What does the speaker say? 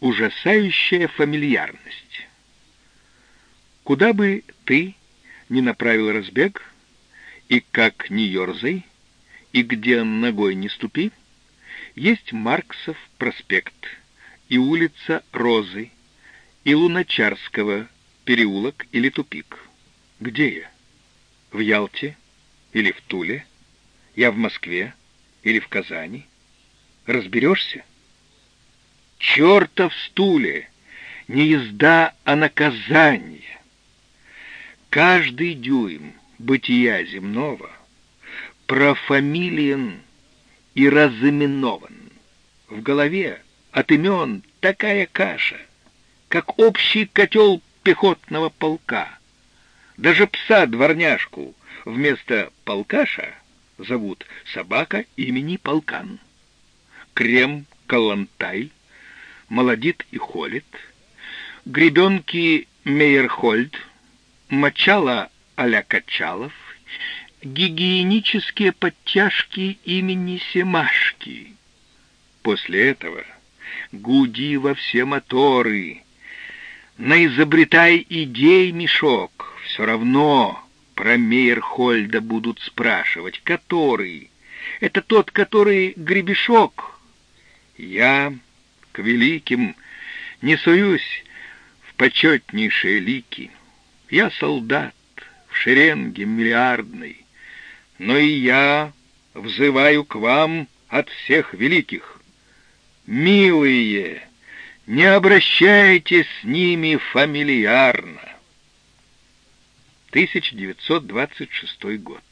Ужасающая фамильярность. Куда бы ты ни направил разбег, и как ни ерзай, и где ногой не ступи, есть Марксов проспект и улица Розы, и Луначарского переулок или тупик. Где я? В Ялте или в Туле? Я в Москве или в Казани? Разберешься? Чертов стуле! Не езда, а наказание. Каждый дюйм бытия земного профамилиен и разыменован. В голове от имен такая каша, как общий котел пехотного полка. Даже пса-дворняжку вместо полкаша зовут собака имени полкан. Крем, калантай, молодит и холит, гребенки Мейерхольд, мочала а-ля Качалов, гигиенические подтяжки имени Семашки. После этого гуди во все моторы, наизобретай идей мешок, все равно про Мейерхольда будут спрашивать, который. Это тот, который гребешок. Я к великим не суюсь в почетнейшие лики. Я солдат в шеренге миллиардной, но и я взываю к вам от всех великих. Милые, не обращайтесь с ними фамильярно. 1926 год.